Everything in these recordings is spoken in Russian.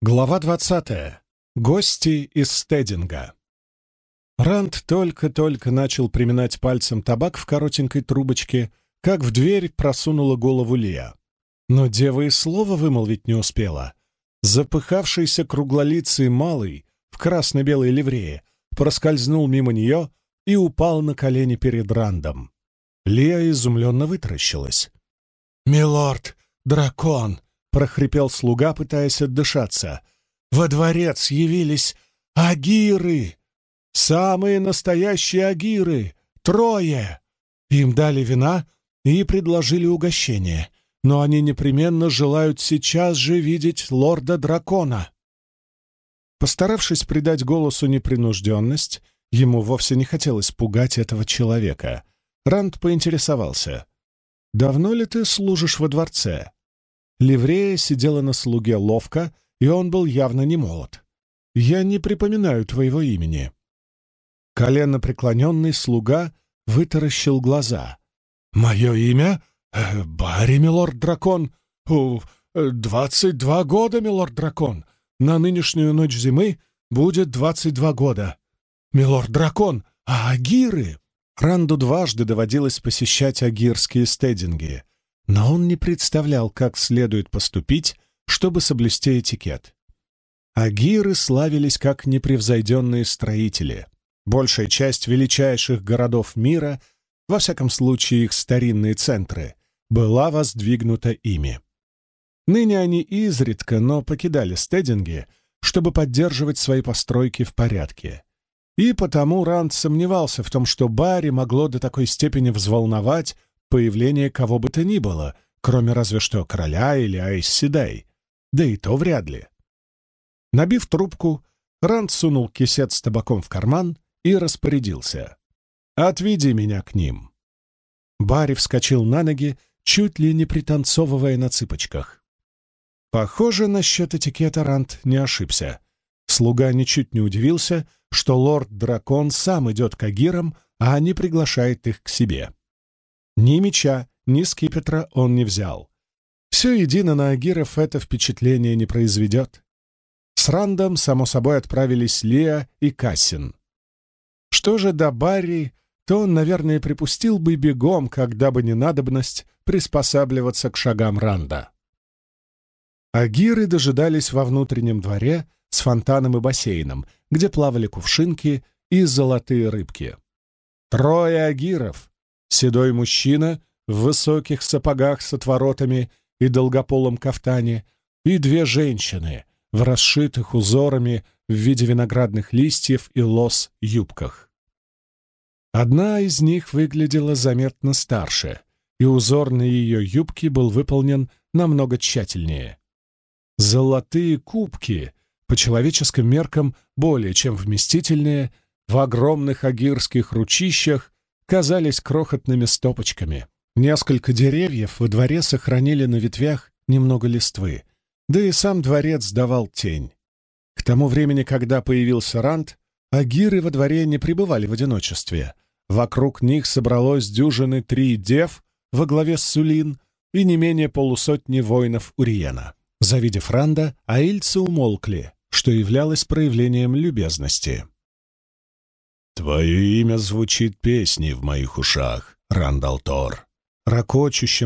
Глава двадцатая. Гости из Стединга. Ранд только-только начал приминать пальцем табак в коротенькой трубочке, как в дверь просунула голову Лия. Но дева и слова вымолвить не успела. Запыхавшийся круглолицый малый в красно-белой ливрее проскользнул мимо нее и упал на колени перед Рандом. Лия изумленно вытаращилась. «Милорд, дракон!» — прохрипел слуга, пытаясь отдышаться. «Во дворец явились агиры! Самые настоящие агиры! Трое!» Им дали вина и предложили угощение, но они непременно желают сейчас же видеть лорда-дракона. Постаравшись придать голосу непринужденность, ему вовсе не хотелось пугать этого человека. Ранд поинтересовался. «Давно ли ты служишь во дворце?» Ливрея сидела на слуге ловко, и он был явно не молод. «Я не припоминаю твоего имени». Колено преклоненный слуга вытаращил глаза. «Мое имя? Э, Барри, милорд-дракон. Двадцать два года, милорд-дракон. На нынешнюю ночь зимы будет двадцать два года. Милорд-дракон, а Агиры?» Ранду дважды доводилось посещать агирские стединги — но он не представлял, как следует поступить, чтобы соблюсти этикет. Агиры славились как непревзойденные строители. Большая часть величайших городов мира, во всяком случае их старинные центры, была воздвигнута ими. Ныне они изредка, но покидали стединги, чтобы поддерживать свои постройки в порядке. И потому Ранд сомневался в том, что Барри могло до такой степени взволновать появление кого бы то ни было, кроме разве что короля или Айсседай, да и то вряд ли. Набив трубку, Ранд сунул кисет с табаком в карман и распорядился. «Отведи меня к ним». Барри вскочил на ноги, чуть ли не пританцовывая на цыпочках. Похоже, насчет этикета Ранд не ошибся. Слуга ничуть не удивился, что лорд-дракон сам идет к агирам, а не приглашает их к себе. Ни меча, ни скипетра он не взял. Все едино на Агиров это впечатление не произведет. С Рандом, само собой, отправились Лия и Кассин. Что же до Барри, то он, наверное, припустил бы бегом, когда бы не надобность приспосабливаться к шагам Ранда. Агиры дожидались во внутреннем дворе с фонтаном и бассейном, где плавали кувшинки и золотые рыбки. Трое агиров, Седой мужчина в высоких сапогах с отворотами и долгополом кафтане, и две женщины в расшитых узорами в виде виноградных листьев и лос юбках. Одна из них выглядела заметно старше, и узор на ее юбке был выполнен намного тщательнее. Золотые кубки, по человеческим меркам более чем вместительные, в огромных агирских ручищах казались крохотными стопочками. Несколько деревьев во дворе сохранили на ветвях немного листвы, да и сам дворец давал тень. К тому времени, когда появился Рант, агиры во дворе не пребывали в одиночестве. Вокруг них собралось дюжины три дев во главе с Сулин и не менее полусотни воинов Уриена. Завидев Ранда, аильцы умолкли, что являлось проявлением любезности. «Твое имя звучит песней в моих ушах, Рандал Тор», —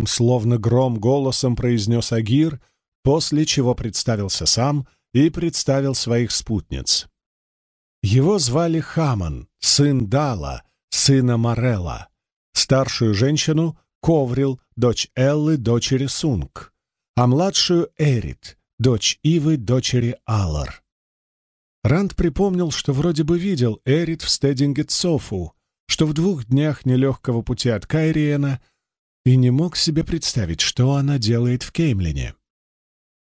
словно гром голосом произнес Агир, после чего представился сам и представил своих спутниц. Его звали Хаман, сын Дала, сына Морелла, старшую женщину — Коврил, дочь Эллы, дочери Сунг, а младшую — Эрит, дочь Ивы, дочери Алар. Ранд припомнил, что вроде бы видел Эрит в стединге Цофу, что в двух днях нелегкого пути от Кайриена, и не мог себе представить, что она делает в Кеймлине.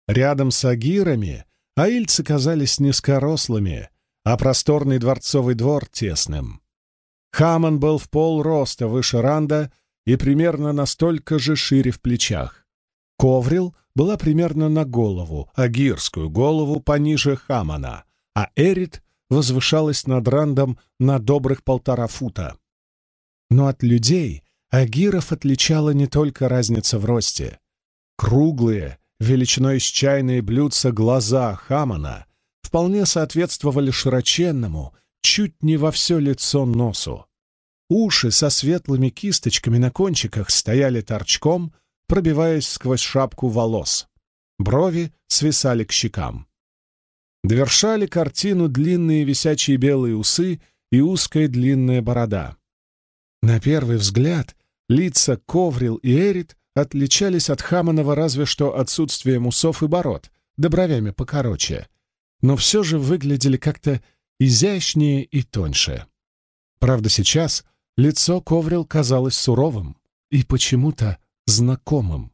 Рядом с Агирами аильцы казались низкорослыми, а просторный дворцовый двор — тесным. Хаман был в пол роста выше Ранда и примерно настолько же шире в плечах. Коврил была примерно на голову, а гирскую голову пониже Хамана — а Эрит возвышалась над Рандом на добрых полтора фута. Но от людей Агиров отличала не только разница в росте. Круглые, величиной с чайные блюдца глаза Хамана вполне соответствовали широченному, чуть не во все лицо носу. Уши со светлыми кисточками на кончиках стояли торчком, пробиваясь сквозь шапку волос. Брови свисали к щекам. Довершали картину длинные висячие белые усы и узкая длинная борода. На первый взгляд лица Коврил и Эрит отличались от Хаманова разве что отсутствием усов и бород, да покороче, но все же выглядели как-то изящнее и тоньше. Правда, сейчас лицо Коврил казалось суровым и почему-то знакомым.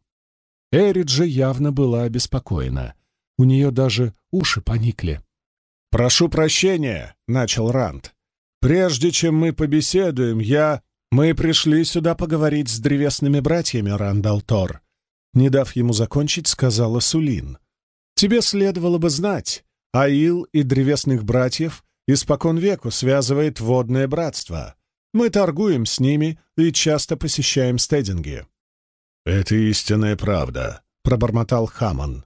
Эрит же явно была обеспокоена. У нее даже уши поникли. «Прошу прощения», — начал Ранд. «Прежде чем мы побеседуем, я...» «Мы пришли сюда поговорить с древесными братьями, Рандалтор», — не дав ему закончить, сказала Сулин. «Тебе следовало бы знать, Аил и древесных братьев испокон веку связывает водное братство. Мы торгуем с ними и часто посещаем стединги». «Это истинная правда», — пробормотал Хаман.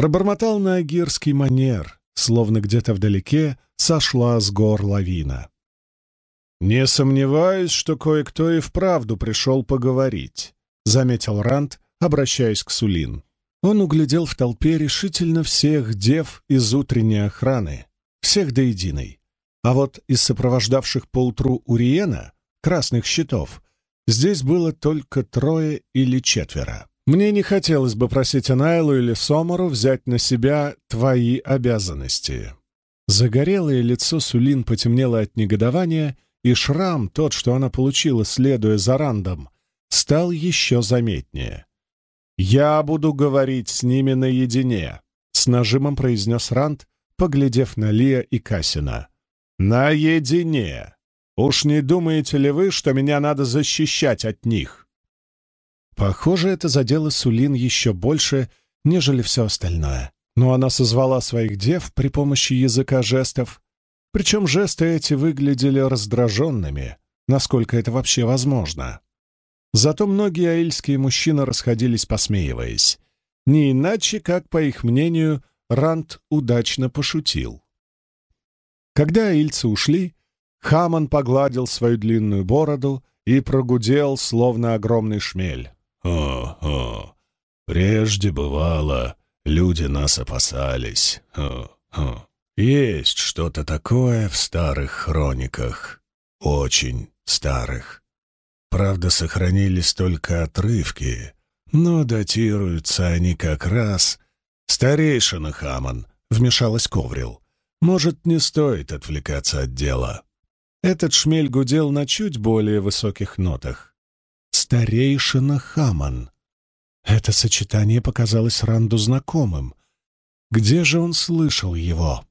Пробормотал на агирский манер, словно где-то вдалеке сошла с гор лавина. «Не сомневаюсь, что кое-кто и вправду пришел поговорить», — заметил Ранд, обращаясь к Сулин. Он углядел в толпе решительно всех дев из утренней охраны, всех до единой. А вот из сопровождавших поутру Уриена, красных щитов, здесь было только трое или четверо. Мне не хотелось бы просить Анайлу или Сомору взять на себя твои обязанности. Загорелое лицо Сулин потемнело от негодования — и шрам, тот, что она получила, следуя за Рандом, стал еще заметнее. «Я буду говорить с ними наедине», — с нажимом произнес Ранд, поглядев на Лия и Касина. «Наедине! Уж не думаете ли вы, что меня надо защищать от них?» Похоже, это задело Сулин еще больше, нежели все остальное. Но она созвала своих дев при помощи языка жестов, причем жесты эти выглядели раздраженными, насколько это вообще возможно. Зато многие аильские мужчины расходились, посмеиваясь. Не иначе, как, по их мнению, Рант удачно пошутил. Когда аильцы ушли, Хаман погладил свою длинную бороду и прогудел, словно огромный шмель. «О-о, прежде бывало, люди нас опасались. О-о». Есть что-то такое в старых хрониках, очень старых. Правда, сохранились только отрывки, но датируются они как раз... Старейшина Хаман, вмешалась Коврил. Может, не стоит отвлекаться от дела. Этот шмель гудел на чуть более высоких нотах. Старейшина Хаман. Это сочетание показалось Ранду знакомым. Где же он слышал его?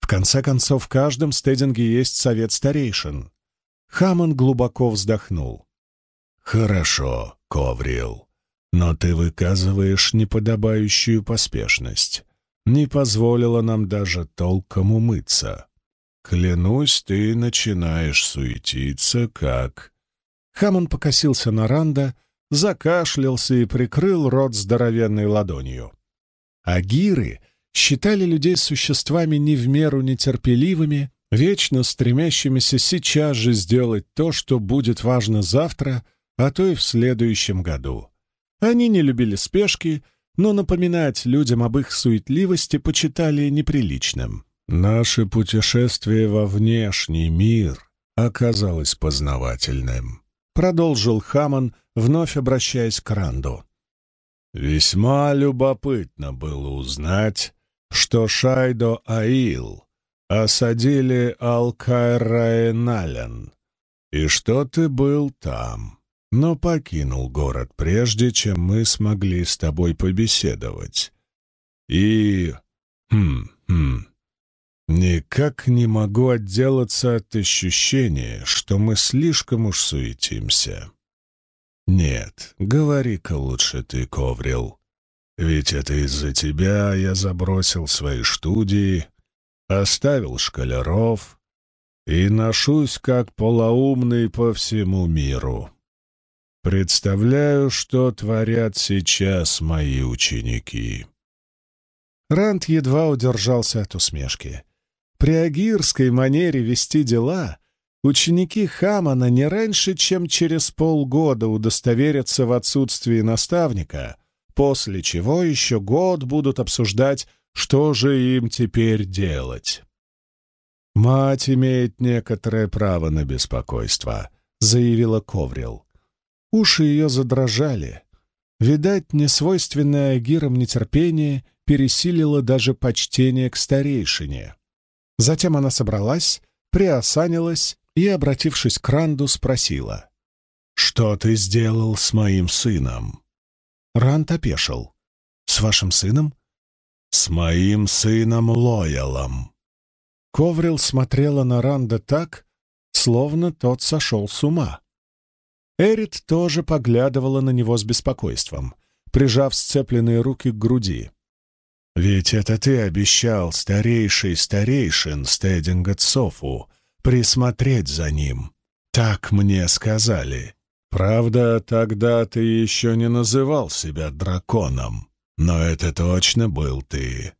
В конце концов, в каждом стединге есть совет старейшин. Хаман глубоко вздохнул. «Хорошо, Коврил, но ты выказываешь неподобающую поспешность. Не позволила нам даже толком умыться. Клянусь, ты начинаешь суетиться, как...» Хаман покосился на Ранда, закашлялся и прикрыл рот здоровенной ладонью. Агиры считали людей существами не в меру нетерпеливыми, вечно стремящимися сейчас же сделать то, что будет важно завтра, а то и в следующем году. Они не любили спешки, но напоминать людям об их суетливости почитали неприличным. «Наше путешествие во внешний мир оказалось познавательным», — продолжил Хаман, вновь обращаясь к Ранду. «Весьма любопытно было узнать, что Шайдо Аил осадили Алкайраэнален, и что ты был там, но покинул город, прежде чем мы смогли с тобой побеседовать. И... Хм, хм... Никак не могу отделаться от ощущения, что мы слишком уж суетимся. Нет, говори-ка лучше ты, Коврил. Ведь это из-за тебя я забросил свои студии, оставил школяров и ношусь как полоумный по всему миру. Представляю, что творят сейчас мои ученики». Ранд едва удержался от усмешки. При агирской манере вести дела ученики Хамана не раньше, чем через полгода удостоверятся в отсутствии наставника, после чего еще год будут обсуждать, что же им теперь делать. «Мать имеет некоторое право на беспокойство», — заявила Коврил. Уши ее задрожали. Видать, несвойственное Агирам нетерпение пересилило даже почтение к старейшине. Затем она собралась, приосанилась и, обратившись к Ранду, спросила. «Что ты сделал с моим сыном?» Ранд опешил. «С вашим сыном?» «С моим сыном Лоялом». Коврил смотрела на Ранда так, словно тот сошел с ума. Эрит тоже поглядывала на него с беспокойством, прижав сцепленные руки к груди. «Ведь это ты обещал старейший старейшин Стединга Цофу присмотреть за ним. Так мне сказали. Правда, тогда ты еще не называл себя драконом, но это точно был ты.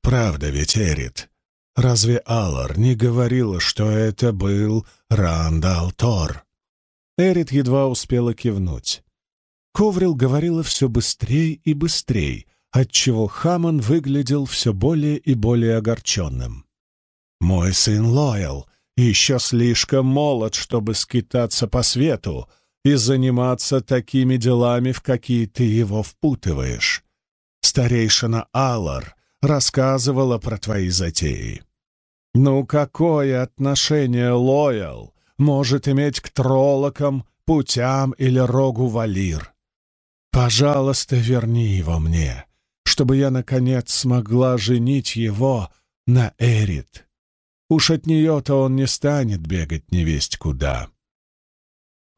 Правда ведь, Эрит? Разве Аллар не говорила, что это был Рандал Тор?» Эрит едва успела кивнуть. Коврил говорила все быстрее и быстрее, отчего Хамон выглядел все более и более огорченным. «Мой сын Лойл еще слишком молод, чтобы скитаться по свету и заниматься такими делами, в какие ты его впутываешь. Старейшина Аллар рассказывала про твои затеи. Ну какое отношение Лойл может иметь к троллокам, путям или рогу валир. Пожалуйста, верни его мне, чтобы я, наконец, смогла женить его на Эрит. Уж от нее-то он не станет бегать невесть куда.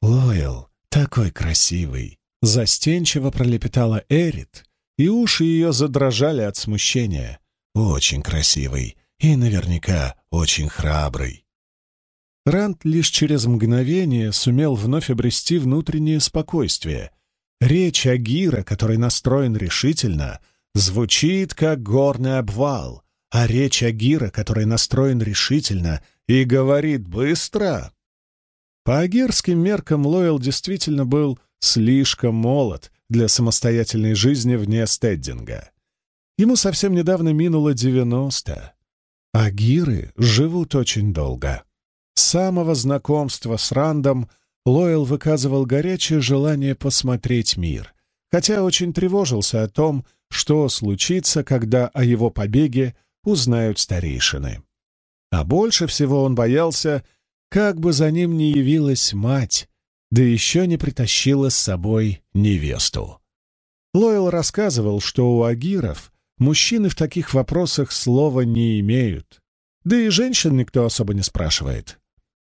Лойл такой красивый, застенчиво пролепетала Эрит, и уши ее задрожали от смущения. Очень красивый и наверняка очень храбрый. Ранд лишь через мгновение сумел вновь обрести внутреннее спокойствие. Речь Агира, который настроен решительно, звучит как горный обвал, а речь Агира, который настроен решительно и говорит быстро... По агирским меркам Лойл действительно был слишком молод для самостоятельной жизни вне стеддинга. Ему совсем недавно минуло девяносто. Агиры живут очень долго. С самого знакомства с Рандом Лойл выказывал горячее желание посмотреть мир, хотя очень тревожился о том, что случится, когда о его побеге узнают старейшины. А больше всего он боялся, как бы за ним не явилась мать, да еще не притащила с собой невесту. Лойл рассказывал, что у агиров мужчины в таких вопросах слова не имеют, да и женщин никто особо не спрашивает.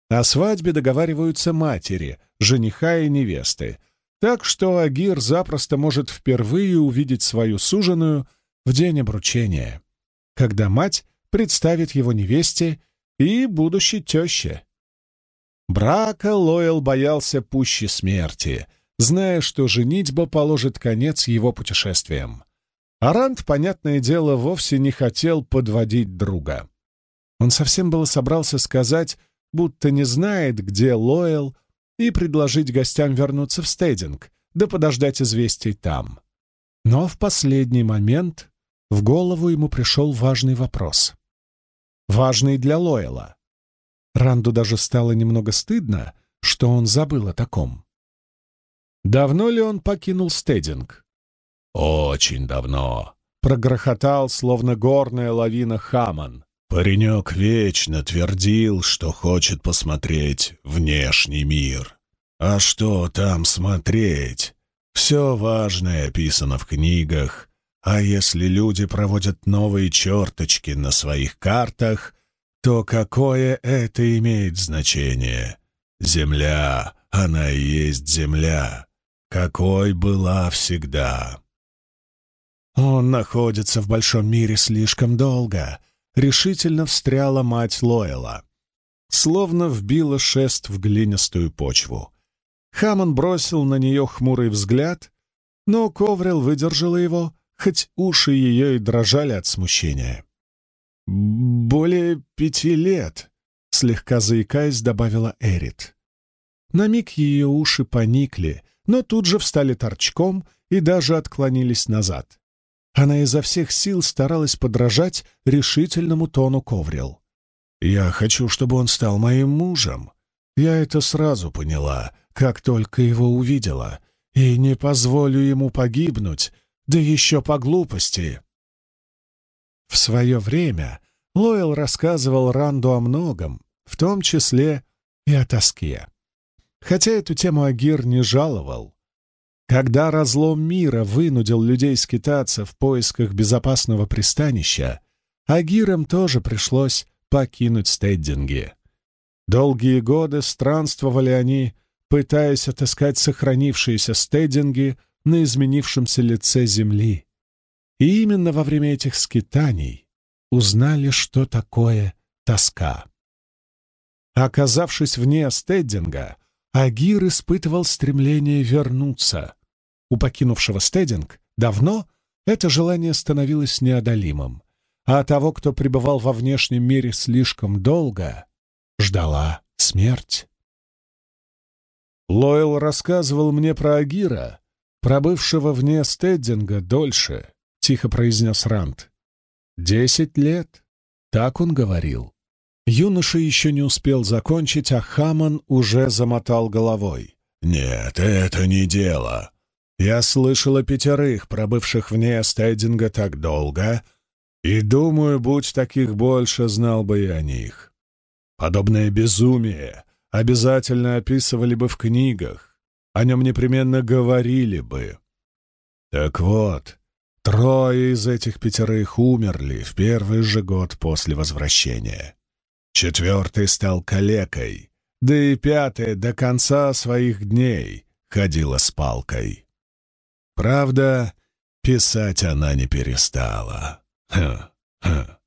О свадьбе договариваются матери, жениха и невесты, так что Агир запросто может впервые увидеть свою суженую в день обручения, когда мать представит его невесте и будущей теще. Брака Лойл боялся пуще смерти, зная, что женитьба положит конец его путешествиям. Арант, понятное дело, вовсе не хотел подводить друга. Он совсем было собрался сказать, будто не знает, где Лоэл, и предложить гостям вернуться в стейдинг, да подождать известий там. Но в последний момент в голову ему пришел важный вопрос. Важный для Лоэла. Ранду даже стало немного стыдно, что он забыл о таком. Давно ли он покинул стейдинг? «Очень давно», — прогрохотал, словно горная лавина Хаман. Паренек вечно твердил, что хочет посмотреть внешний мир. А что там смотреть? Все важное описано в книгах, а если люди проводят новые черточки на своих картах, то какое это имеет значение? Земля, она и есть земля, какой была всегда. Он находится в большом мире слишком долго, решительно встряла мать Лоэла. Словно вбила шест в глинистую почву. Хамон бросил на нее хмурый взгляд, но Коврил выдержала его, хоть уши ее и дрожали от смущения. «Более пяти лет», — слегка заикаясь, добавила Эрит. На миг ее уши поникли, но тут же встали торчком и даже отклонились назад. Она изо всех сил старалась подражать решительному тону Коврил. «Я хочу, чтобы он стал моим мужем. Я это сразу поняла, как только его увидела, и не позволю ему погибнуть, да еще по глупости». В свое время Лойл рассказывал Ранду о многом, в том числе и о тоске. Хотя эту тему Агир не жаловал. Когда разлом мира вынудил людей скитаться в поисках безопасного пристанища, Агирам тоже пришлось покинуть стейдинги. Долгие годы странствовали они, пытаясь отыскать сохранившиеся стейдинги на изменившемся лице земли. И именно во время этих скитаний узнали, что такое тоска. Оказавшись вне стейдинга, Агир испытывал стремление вернуться. У покинувшего стединг давно это желание становилось неодолимым, а того, кто пребывал во внешнем мире слишком долго, ждала смерть. Лойл рассказывал мне про Агира, пробывшего вне стеддинга дольше, — тихо произнес Рант. «Десять лет», — так он говорил. Юноша еще не успел закончить, а Хаман уже замотал головой. «Нет, это не дело. Я слышал о пятерых, пробывших вне стейдинга так долго, и думаю, будь таких больше, знал бы и о них. Подобное безумие обязательно описывали бы в книгах, о нем непременно говорили бы. Так вот, трое из этих пятерых умерли в первый же год после возвращения. Четвертый стал калекой, да и пятая до конца своих дней ходила с палкой. Правда, писать она не перестала. Ха, ха.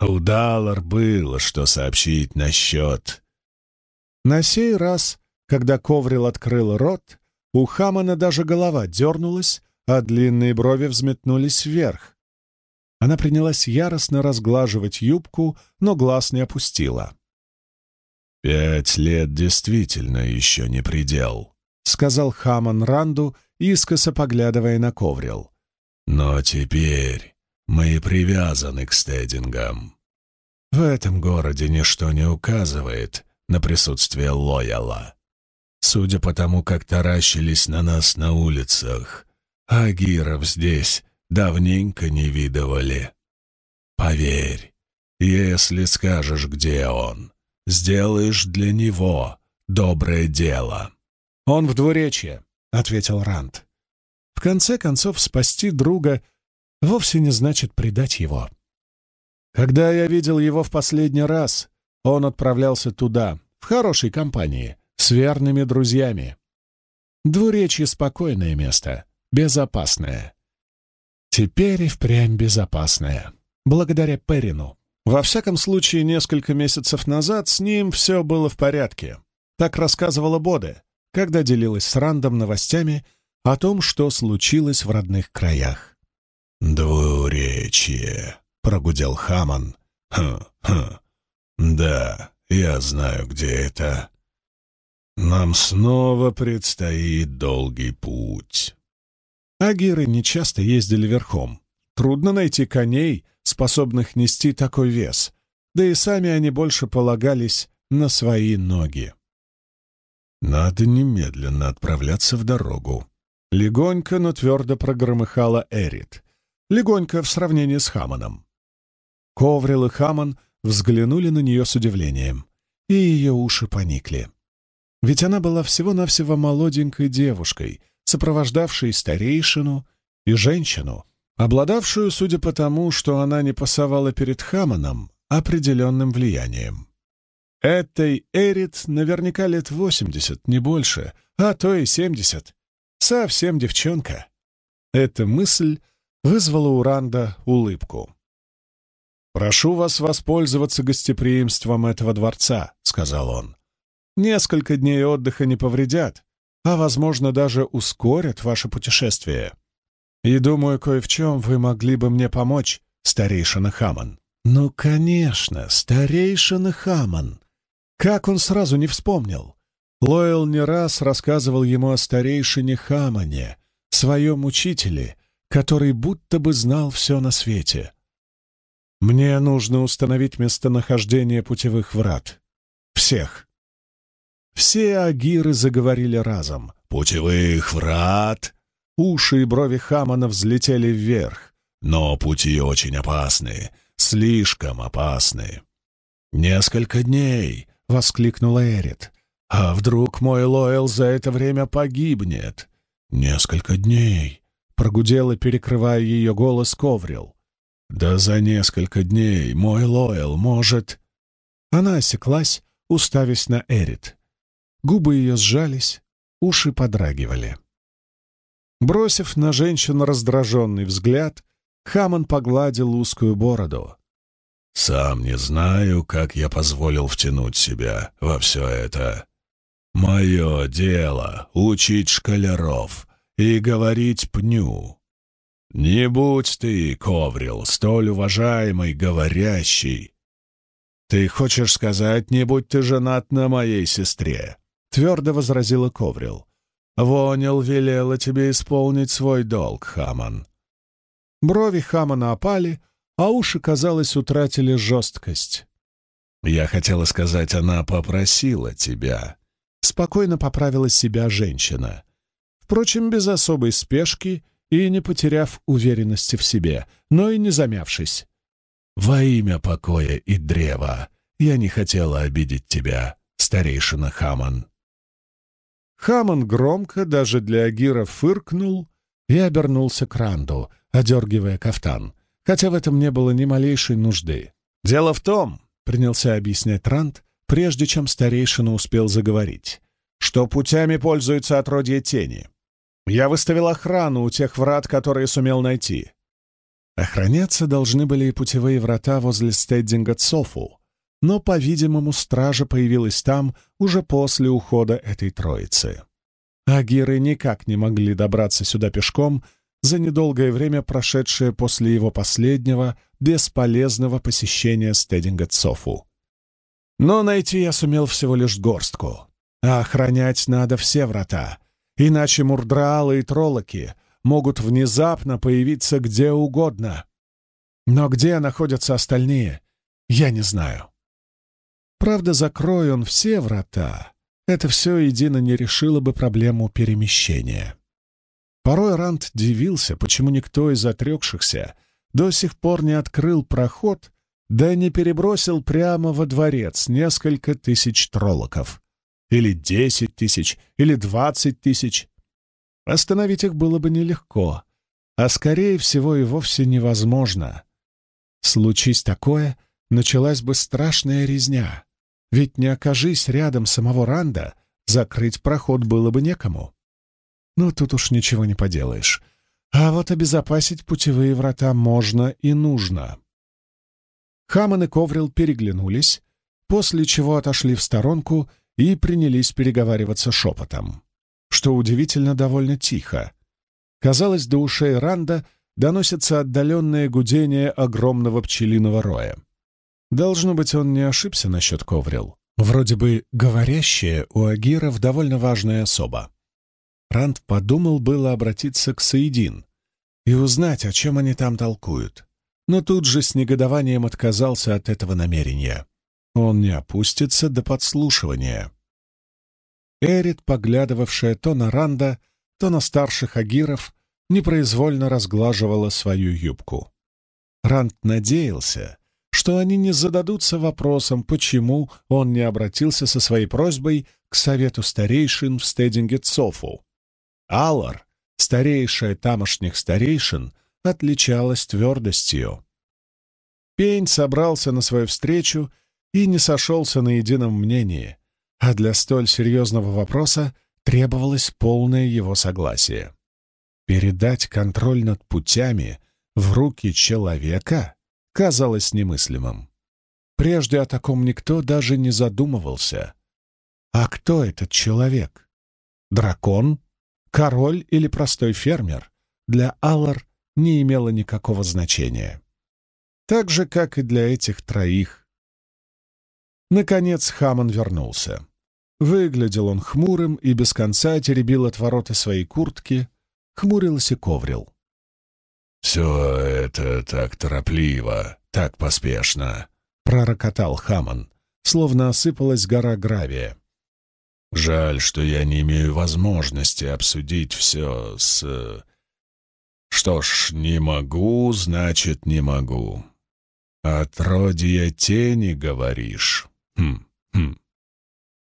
У было что сообщить насчет... На сей раз, когда Коврил открыл рот, у Хамана даже голова дернулась, а длинные брови взметнулись вверх. Она принялась яростно разглаживать юбку, но глаз не опустила. «Пять лет действительно еще не предел», — сказал Хаман Ранду, искоса поглядывая на коврил. «Но теперь мы привязаны к стедингам. В этом городе ничто не указывает на присутствие Лояла. Судя по тому, как таращились на нас на улицах, агиров здесь давненько не видывали. Поверь, если скажешь, где он, сделаешь для него доброе дело». «Он в двуречье», — ответил Ранд. «В конце концов, спасти друга вовсе не значит предать его. Когда я видел его в последний раз, он отправлялся туда, в хорошей компании, с верными друзьями. Двуречье — спокойное место, безопасное. Теперь и впрямь безопасное, благодаря Перину. Во всяком случае, несколько месяцев назад с ним все было в порядке. Так рассказывала Боде, когда делилась с Рандом новостями о том, что случилось в родных краях. «Двуречье», — прогудел Хаман. «Хм-хм. Да, я знаю, где это. Нам снова предстоит долгий путь». Агиры нечасто ездили верхом. Трудно найти коней, способных нести такой вес, да и сами они больше полагались на свои ноги. «Надо немедленно отправляться в дорогу». Легонько, но твердо прогромыхала Эрит. Легонько в сравнении с Хаманом. Коврил и Хаман взглянули на нее с удивлением, и ее уши поникли. Ведь она была всего-навсего молоденькой девушкой, сопровождавшей старейшину и женщину, обладавшую, судя по тому, что она не пасовала перед Хаманом, определенным влиянием. Этой Эрит наверняка лет восемьдесят, не больше, а то и семьдесят. Совсем девчонка. Эта мысль вызвала у Ранда улыбку. «Прошу вас воспользоваться гостеприимством этого дворца», — сказал он. «Несколько дней отдыха не повредят, а, возможно, даже ускорят ваше путешествие. И думаю, кое в чем вы могли бы мне помочь, старейшина Хаман». «Ну, конечно, старейшина Хаман!» Как он сразу не вспомнил? Лойл не раз рассказывал ему о старейшине Хамане, своем учителе, который будто бы знал все на свете. «Мне нужно установить местонахождение путевых врат. Всех». Все агиры заговорили разом. «Путевых врат!» Уши и брови Хамана взлетели вверх. «Но пути очень опасны, слишком опасны». «Несколько дней!» — воскликнула Эрит. «А вдруг мой Лойл за это время погибнет?» «Несколько дней!» — прогудела, перекрывая ее голос, Коврил. «Да за несколько дней мой Лойл может...» Она осеклась, уставясь на Эрит. Губы ее сжались, уши подрагивали. Бросив на женщину раздраженный взгляд, Хамон погладил узкую бороду. «Сам не знаю, как я позволил втянуть себя во все это. Мое дело — учить школяров и говорить пню. Не будь ты, Коврил, столь уважаемый говорящий. Ты хочешь сказать, не будь ты женат на моей сестре?» — твердо возразила Коврил. «Вонил велела тебе исполнить свой долг, Хаман». Брови Хамана опали, а уши, казалось, утратили жесткость. «Я хотела сказать, она попросила тебя». Спокойно поправила себя женщина. Впрочем, без особой спешки и не потеряв уверенности в себе, но и не замявшись. «Во имя покоя и древа я не хотела обидеть тебя, старейшина Хаман». Хаман громко, даже для Агира, фыркнул и обернулся к Ранду, одергивая кафтан, хотя в этом не было ни малейшей нужды. «Дело в том», — принялся объяснять Ранд, прежде чем старейшина успел заговорить, что путями пользуются отродье тени. Я выставил охрану у тех врат, которые сумел найти. Охраняться должны были и путевые врата возле стеддинга Цофу, но, по-видимому, стража появилась там уже после ухода этой троицы. Агиры никак не могли добраться сюда пешком за недолгое время, прошедшее после его последнего, бесполезного посещения стединга Цофу. Но найти я сумел всего лишь горстку, а охранять надо все врата, иначе мурдраалы и троллоки могут внезапно появиться где угодно. Но где находятся остальные, я не знаю. Правда, закрой он все врата, это все едино не решило бы проблему перемещения. Порой Ранд дивился, почему никто из отрекшихся до сих пор не открыл проход, да не перебросил прямо во дворец несколько тысяч троллоков. Или десять тысяч, или двадцать тысяч. Остановить их было бы нелегко, а скорее всего и вовсе невозможно. Случись такое, началась бы страшная резня. Ведь не окажись рядом самого Ранда, закрыть проход было бы некому. Но тут уж ничего не поделаешь. А вот обезопасить путевые врата можно и нужно. Хаман и Коврил переглянулись, после чего отошли в сторонку и принялись переговариваться шепотом. Что удивительно, довольно тихо. Казалось, до ушей Ранда доносится отдаленное гудение огромного пчелиного роя. Должно быть, он не ошибся насчет Коврил. Вроде бы говорящая у Агиров довольно важная особа. Ранд подумал было обратиться к Саидин и узнать, о чем они там толкуют, но тут же с негодованием отказался от этого намерения. Он не опустится до подслушивания. Эрит, поглядывавшая то на Ранда, то на старших агиров, непроизвольно разглаживала свою юбку. Ранд надеялся, что они не зададутся вопросом, почему он не обратился со своей просьбой к совету старейшин в стединге Цофу. Аллар, старейшая тамошних старейшин, отличалась твердостью. Пень собрался на свою встречу и не сошелся на едином мнении, а для столь серьезного вопроса требовалось полное его согласие. Передать контроль над путями в руки человека — казалось немыслимым. Прежде о таком никто даже не задумывался. А кто этот человек? дракон, король или простой фермер для Аллар не имело никакого значения. Так же, как и для этих троих. Наконец Хамон вернулся. Выглядел он хмурым и без конца теребил от ворота своей куртки, хмурился и коврил. «Все это так торопливо, так поспешно», — пророкотал Хамон, словно осыпалась гора гравия. «Жаль, что я не имею возможности обсудить все с... Что ж, не могу, значит, не могу. Отродья тени, говоришь? Хм, хм.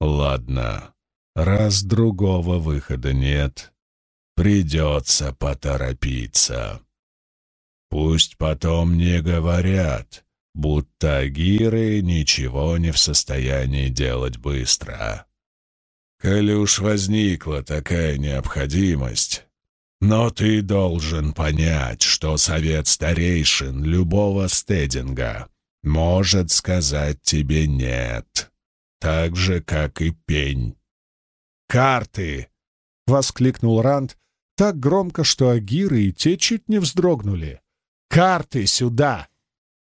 Ладно, раз другого выхода нет, придется поторопиться». Пусть потом не говорят, будто агиры ничего не в состоянии делать быстро. Коли уж возникла такая необходимость, но ты должен понять, что совет старейшин любого стединга может сказать тебе «нет», так же, как и пень. «Карты!» — воскликнул Ранд так громко, что агиры и те чуть не вздрогнули. «Карты сюда!»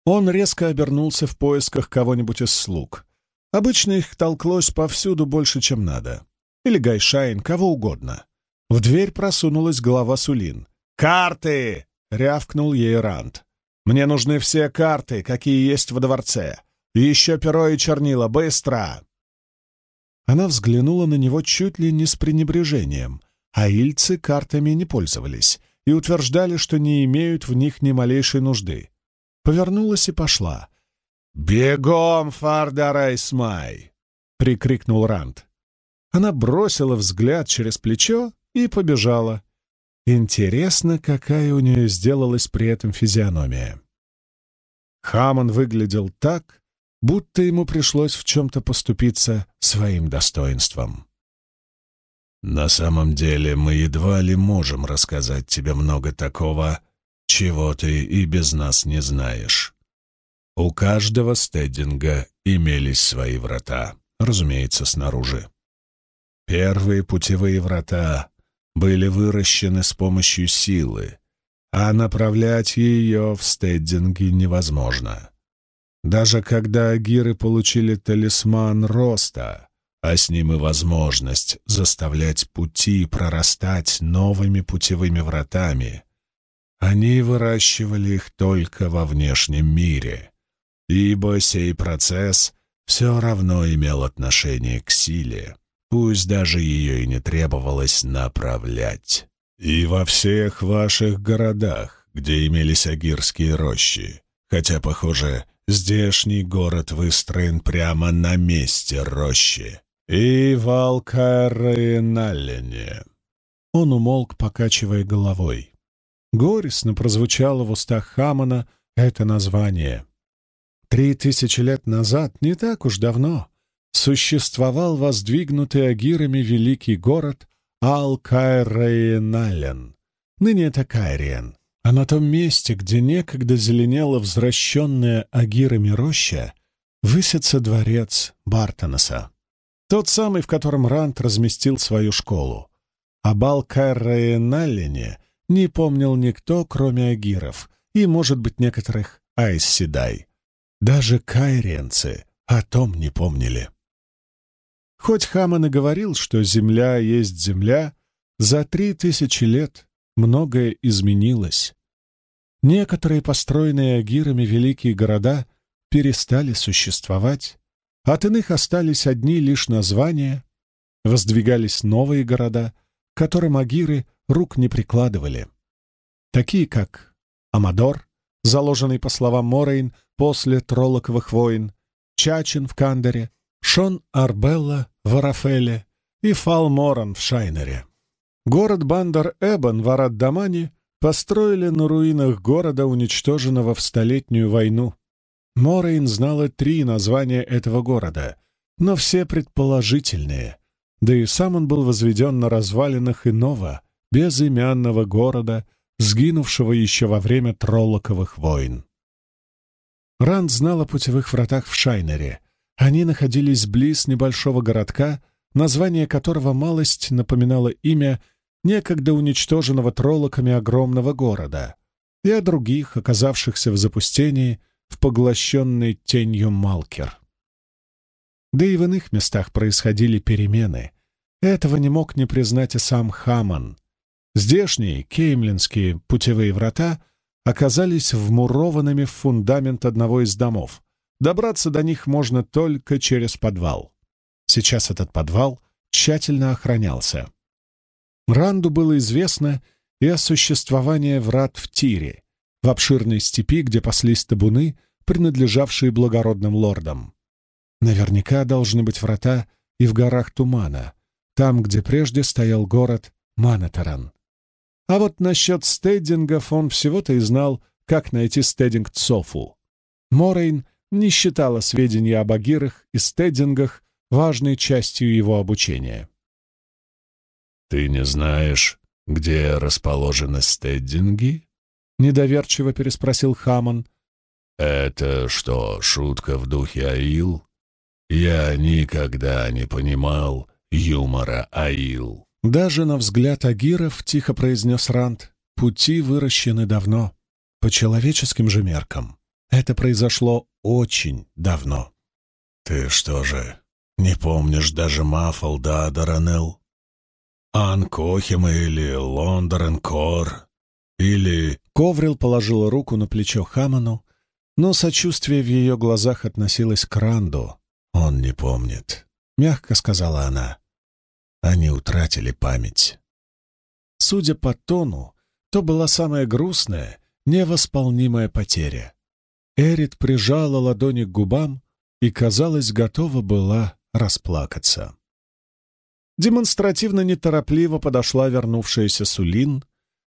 Он резко обернулся в поисках кого-нибудь из слуг. Обычно их толклось повсюду больше, чем надо. Или Гайшайн, кого угодно. В дверь просунулась голова Сулин. «Карты!» — рявкнул ей Рант. «Мне нужны все карты, какие есть во дворце. Еще перо и чернила, быстро!» Она взглянула на него чуть ли не с пренебрежением, а ильцы картами не пользовались и утверждали, что не имеют в них ни малейшей нужды. Повернулась и пошла. «Бегом, Фардарайсмай!» — прикрикнул Ранд. Она бросила взгляд через плечо и побежала. Интересно, какая у нее сделалась при этом физиономия. Хамон выглядел так, будто ему пришлось в чем-то поступиться своим достоинством. На самом деле мы едва ли можем рассказать тебе много такого, чего ты и без нас не знаешь. У каждого стединга имелись свои врата, разумеется, снаружи. Первые путевые врата были выращены с помощью силы, а направлять ее в стеддинге невозможно. Даже когда агиры получили талисман роста, а с ним и возможность заставлять пути прорастать новыми путевыми вратами. Они выращивали их только во внешнем мире, ибо сей процесс все равно имел отношение к силе, пусть даже ее и не требовалось направлять. И во всех ваших городах, где имелись агирские рощи, хотя, похоже, здешний город выстроен прямо на месте рощи, «И в Алкареналлене». Он умолк, покачивая головой. Горестно прозвучало в устах Хамана это название. Три тысячи лет назад, не так уж давно, существовал воздвигнутый агирами великий город Алкаренален. Ныне это Кайриен. А на том месте, где некогда зеленела взращенная агирами роща, высится дворец Бартонеса. Тот самый, в котором Рант разместил свою школу. О Балкарраеналлене не помнил никто, кроме агиров, и, может быть, некоторых айсседай. Даже кайренцы о том не помнили. Хоть Хаман и говорил, что земля есть земля, за три тысячи лет многое изменилось. Некоторые построенные агирами великие города перестали существовать, от иных остались одни лишь названия, воздвигались новые города, к которым агиры рук не прикладывали. Такие как Амадор, заложенный, по словам Морейн, после Троллоковых войн, Чачин в Кандере, Шон Арбелла в Арафеле и Фалморан в Шайнере. Город Бандар-Эбан в Арат-Дамане построили на руинах города, уничтоженного в Столетнюю войну. Морейн знала три названия этого города, но все предположительные, да и сам он был возведен на развалинах иного, безымянного города, сгинувшего еще во время Троллоковых войн. Ранд знал о путевых вратах в Шайнере. Они находились близ небольшого городка, название которого малость напоминало имя некогда уничтоженного троллоками огромного города, и о других, оказавшихся в запустении в поглощенной тенью Малкер. Да и в иных местах происходили перемены. Этого не мог не признать и сам Хаман. Здешние, кеймлинские путевые врата оказались вмурованными в фундамент одного из домов. Добраться до них можно только через подвал. Сейчас этот подвал тщательно охранялся. Ранду было известно и о существовании врат в Тире, в обширной степи, где паслись табуны, принадлежавшие благородным лордам. Наверняка должны быть врата и в горах Тумана, там, где прежде стоял город Манатаран. А вот насчет стеддингов он всего-то и знал, как найти стеддинг Цофу. Морейн не считала сведения об агирах и стеддингах важной частью его обучения. «Ты не знаешь, где расположены стеддинги?» — недоверчиво переспросил Хамон. «Это что, шутка в духе Аил? Я никогда не понимал юмора Аил». Даже на взгляд Агиров, тихо произнес Ранд, пути выращены давно, по человеческим же меркам. Это произошло очень давно. «Ты что же, не помнишь даже Маффалда Даранел? Анкохима или Лондоренкор? Или...» Коврил положила руку на плечо Хаману, но сочувствие в ее глазах относилось к Ранду. «Он не помнит», — мягко сказала она. Они утратили память. Судя по тону, то была самая грустная, невосполнимая потеря. Эрит прижала ладони к губам и, казалось, готова была расплакаться. Демонстративно неторопливо подошла вернувшаяся Сулин.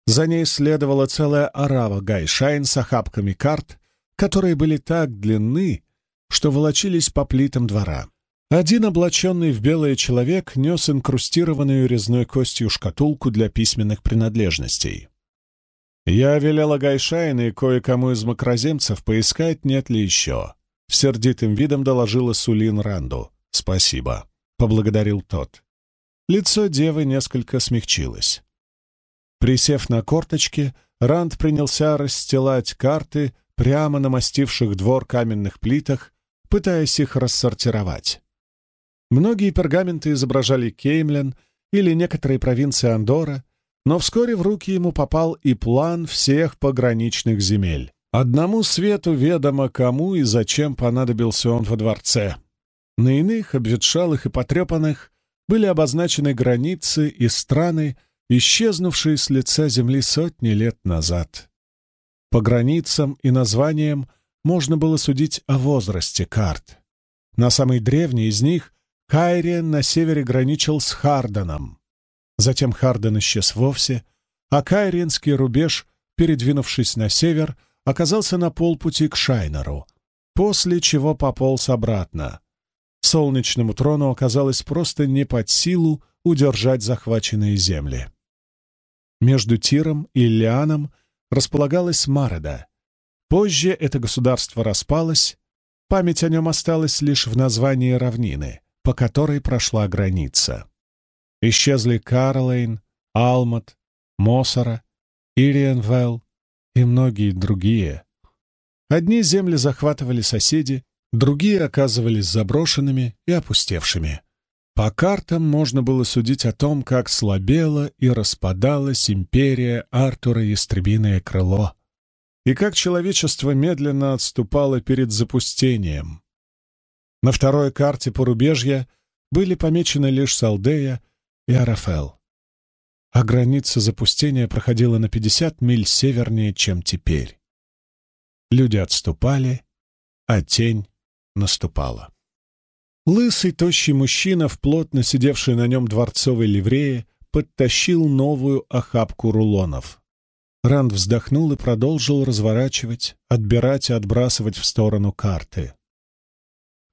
За ней следовала целая орава гайшайн с охапками карт, которые были так длинны, что волочились по плитам двора. Один облаченный в белое человек нес инкрустированную резной костью шкатулку для письменных принадлежностей. Я велела Гайшайн и кое-кому из мокроземцев поискать, нет ли еще. С сердитым видом доложила Сулин Ранду. «Спасибо», — поблагодарил тот. Лицо девы несколько смягчилось. Присев на корточки, Ранд принялся расстилать карты прямо на мостивших двор каменных плитах, пытаясь их рассортировать. Многие пергаменты изображали Кеймлен или некоторые провинции Андора, но вскоре в руки ему попал и план всех пограничных земель. Одному свету ведомо, кому и зачем понадобился он во дворце. На иных, обветшалых и потрепанных, были обозначены границы и страны, исчезнувшие с лица земли сотни лет назад. По границам и названиям можно было судить о возрасте карт. На самой древней из них Кайриен на севере граничил с Харденом. Затем Харден исчез вовсе, а Кайриенский рубеж, передвинувшись на север, оказался на полпути к Шайнеру, после чего пополз обратно. Солнечному трону оказалось просто не под силу удержать захваченные земли. Между Тиром и Лианом располагалась Мареда. Позже это государство распалось, память о нем осталась лишь в названии равнины — по которой прошла граница. Исчезли Карлейн, Алмат, Мосора, Ириенвелл и многие другие. Одни земли захватывали соседи, другие оказывались заброшенными и опустевшими. По картам можно было судить о том, как слабела и распадалась империя Артура Ястребиное Крыло, и как человечество медленно отступало перед запустением. На второй карте порубежья были помечены лишь Салдея и Арафел. А граница запустения проходила на 50 миль севернее, чем теперь. Люди отступали, а тень наступала. Лысый, тощий мужчина, в плотно сидевший на нем дворцовой ливрее, подтащил новую охапку рулонов. Ранд вздохнул и продолжил разворачивать, отбирать и отбрасывать в сторону карты.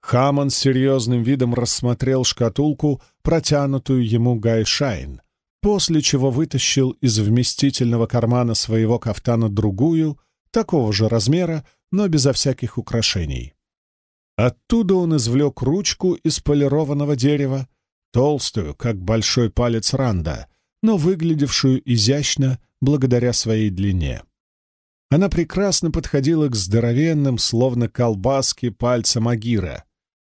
Хаман с серьезным видом рассмотрел шкатулку, протянутую ему Гайшайн, после чего вытащил из вместительного кармана своего кафтана другую, такого же размера, но безо всяких украшений. Оттуда он извлек ручку из полированного дерева, толстую, как большой палец Ранда, но выглядевшую изящно благодаря своей длине. Она прекрасно подходила к здоровенным, словно колбаски, пальцам Агира.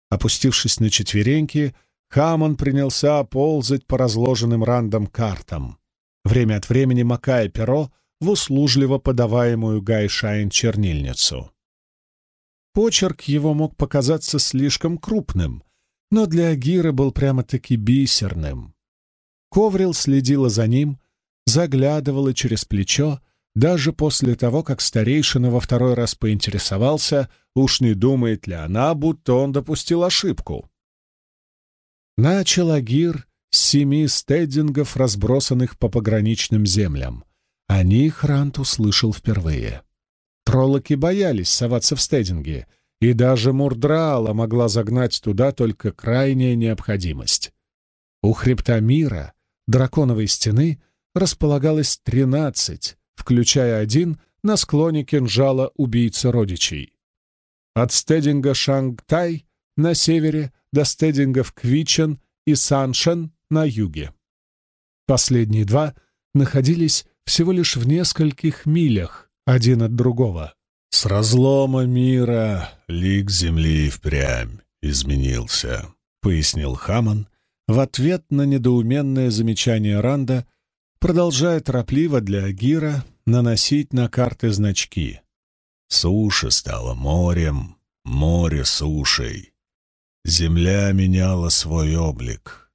Опустившись на четвереньки, Хамон принялся ползать по разложенным Рандом картам, время от времени макая перо в услужливо подаваемую Гайшайн чернильницу. Почерк его мог показаться слишком крупным, но для Агира был прямо-таки бисерным. Коврил следила за ним, заглядывала через плечо, даже после того, как старейшина во второй раз поинтересовался, уж не думает ли она, будто он допустил ошибку. Начал Агир с семи стедингов, разбросанных по пограничным землям. О них Рант услышал впервые. Троллоки боялись соваться в стединги, и даже Мурдраала могла загнать туда только крайняя необходимость. У хребта мира, драконовой стены, располагалось тринадцать, включая один на склоне кинжала убийцы родичей. От стединга Шангтай на севере до стедингов Квичен и Саншен на юге. Последние два находились всего лишь в нескольких милях один от другого. С разлома мира лик земли впрямь изменился, — пояснил Хаман в ответ на недоуменное замечание Ранда продолжая торопливо для Агира наносить на карты значки. Суша стала морем, море сушей. Земля меняла свой облик.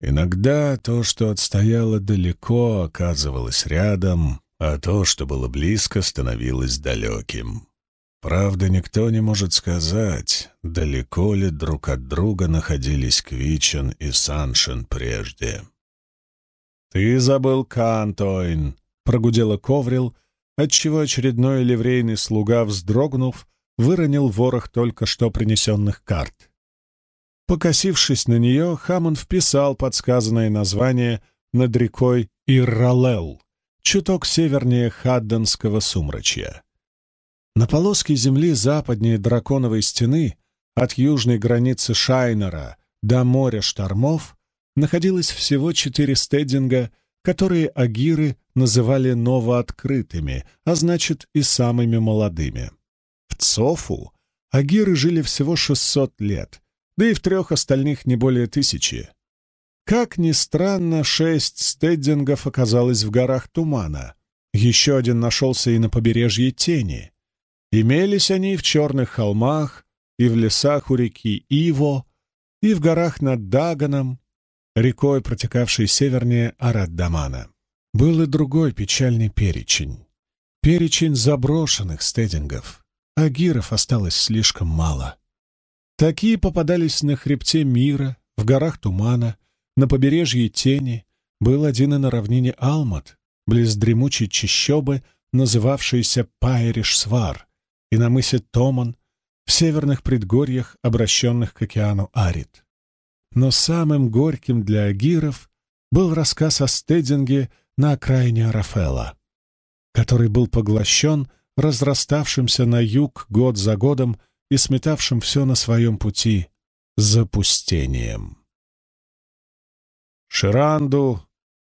Иногда то, что отстояло далеко, оказывалось рядом, а то, что было близко, становилось далеким. Правда, никто не может сказать, далеко ли друг от друга находились Квичен и Саншин прежде. «Ты забыл Кантойн», — прогудела Коврил, отчего очередной ливрейный слуга, вздрогнув, выронил ворох только что принесенных карт. Покосившись на нее, Хамон вписал подсказанное название над рекой Ирралел, чуток севернее Хадденского сумрачья. На полоске земли западнее Драконовой стены, от южной границы Шайнера до моря штормов, находилось всего четыре стединга, которые агиры называли новооткрытыми, а значит и самыми молодыми. В Цофу агиры жили всего 600 лет, да и в трех остальных не более тысячи. Как ни странно, шесть стеддингов оказалось в горах Тумана. Еще один нашелся и на побережье Тени. Имелись они в черных холмах, и в лесах у реки Иво, и в горах над Даганом, рекой, протекавшей севернее Араддамана. Был и другой печальный перечень. Перечень заброшенных стедингов. А гиров осталось слишком мало. Такие попадались на хребте мира, в горах Тумана, на побережье Тени, был один и на равнине Алмат, близ дремучей чащобы, называвшейся Пайриш-Свар, и на мысе Томан, в северных предгорьях, обращенных к океану Арит. Но самым горьким для агиров был рассказ о стединге на окраине Арафела, который был поглощен разраставшимся на юг год за годом и сметавшим все на своем пути запустением. Ширанду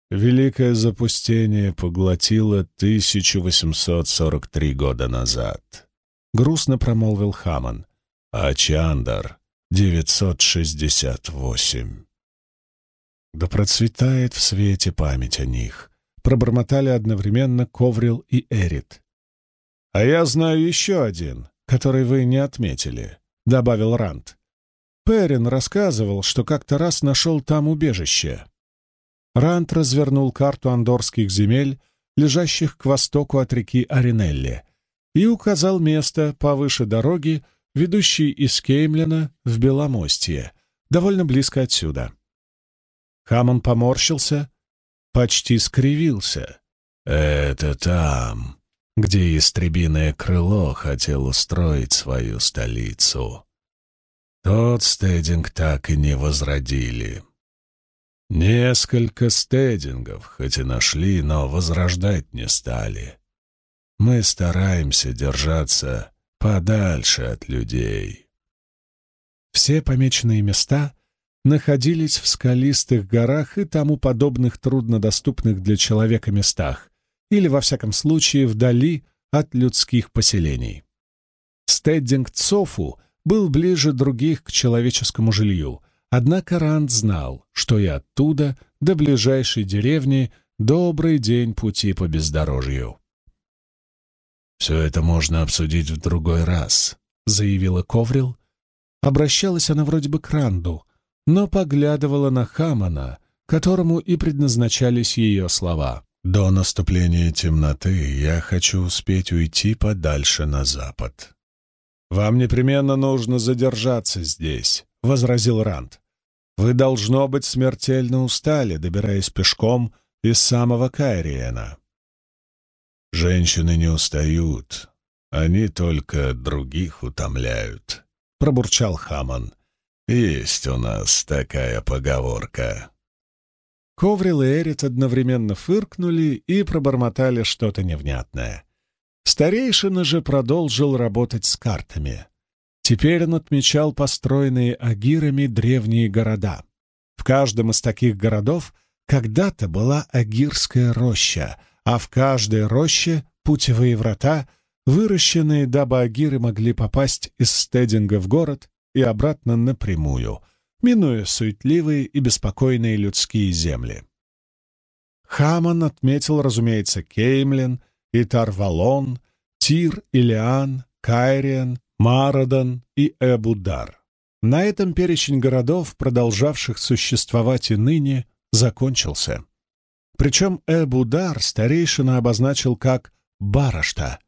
великое запустение поглотило 1843 года назад. Грустно промолвил Хаман, а Чандар 968. Да процветает в свете память о них, пробормотали одновременно Коврил и Эрит. А я знаю еще один, который вы не отметили, добавил Рант. Перин рассказывал, что как-то раз нашел там убежище. Рант развернул карту андорских земель, лежащих к востоку от реки Аринелли, и указал место повыше дороги, ведущий из Кеймлина в Беломостье, довольно близко отсюда. Хамон поморщился, почти скривился. «Это там, где истребиное крыло хотел устроить свою столицу. Тот стединг так и не возродили. Несколько стедингов, хоть и нашли, но возрождать не стали. Мы стараемся держаться подальше от людей. Все помеченные места находились в скалистых горах и тому подобных труднодоступных для человека местах, или, во всяком случае, вдали от людских поселений. Стеддинг Цофу был ближе других к человеческому жилью, однако Ранд знал, что и оттуда до ближайшей деревни добрый день пути по бездорожью. «Все это можно обсудить в другой раз», — заявила Коврил. Обращалась она вроде бы к Ранду, но поглядывала на Хамана, которому и предназначались ее слова. «До наступления темноты я хочу успеть уйти подальше на запад». «Вам непременно нужно задержаться здесь», — возразил Ранд. «Вы, должно быть, смертельно устали, добираясь пешком из самого Кайриена». «Женщины не устают, они только других утомляют», — пробурчал Хаман. «Есть у нас такая поговорка». Коврил и Эрит одновременно фыркнули и пробормотали что-то невнятное. Старейшина же продолжил работать с картами. Теперь он отмечал построенные агирами древние города. В каждом из таких городов когда-то была агирская роща, а в каждой роще — путевые врата, выращенные, дабы агиры могли попасть из стединга в город и обратно напрямую, минуя суетливые и беспокойные людские земли. Хаман отметил, разумеется, Кеймлин и Тарвалон, Тир, Илиан, Кайриан, Марадан и Эбудар. На этом перечень городов, продолжавших существовать и ныне, закончился. Причем Эбудар старейшина обозначил как Барашта.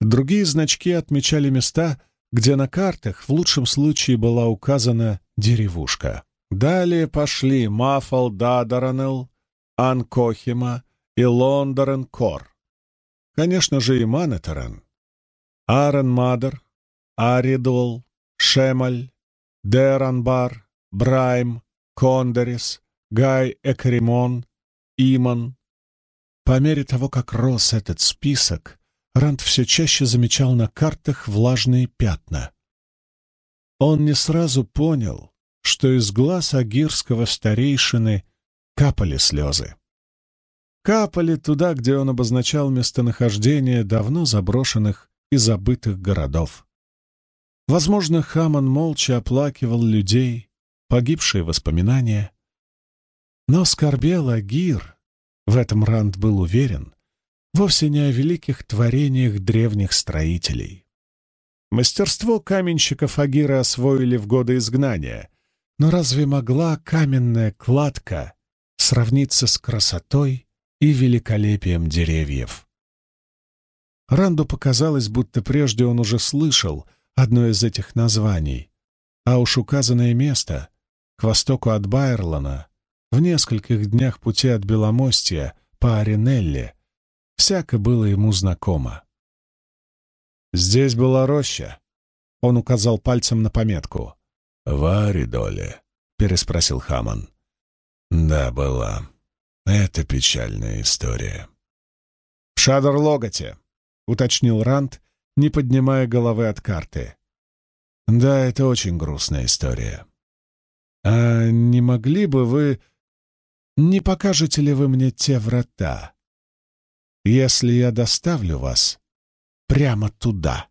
Другие значки отмечали места, где на картах в лучшем случае была указана деревушка. Далее пошли Мафал Дадаранел, Анкохима и Лондарен Кор. Конечно же, и Манетерен. Арен Мадер, Аридол, Шемаль, Деранбар, Брайм, Кондерис, Гай Экримон, Иман. По мере того, как рос этот список, Ранд все чаще замечал на картах влажные пятна. Он не сразу понял, что из глаз агирского старейшины капали слезы капали туда, где он обозначал местонахождение давно заброшенных и забытых городов. Возможно, Хаман молча оплакивал людей, погибшие воспоминания. Но скорбел Агир, в этом Ранд был уверен, вовсе не о великих творениях древних строителей. Мастерство каменщиков Агира освоили в годы изгнания, но разве могла каменная кладка сравниться с красотой и великолепием деревьев. Ранду показалось, будто прежде он уже слышал одно из этих названий, а уж указанное место, к востоку от Байерлана, в нескольких днях пути от Беломостия по Аринелле, всяко было ему знакомо. «Здесь была роща», — он указал пальцем на пометку. «В Аридоле», — переспросил Хаман. «Да, была. Это печальная история. «В Шадр-Логоте», — уточнил Рант, не поднимая головы от карты. «Да, это очень грустная история». «А не могли бы вы... Не покажете ли вы мне те врата, если я доставлю вас прямо туда?»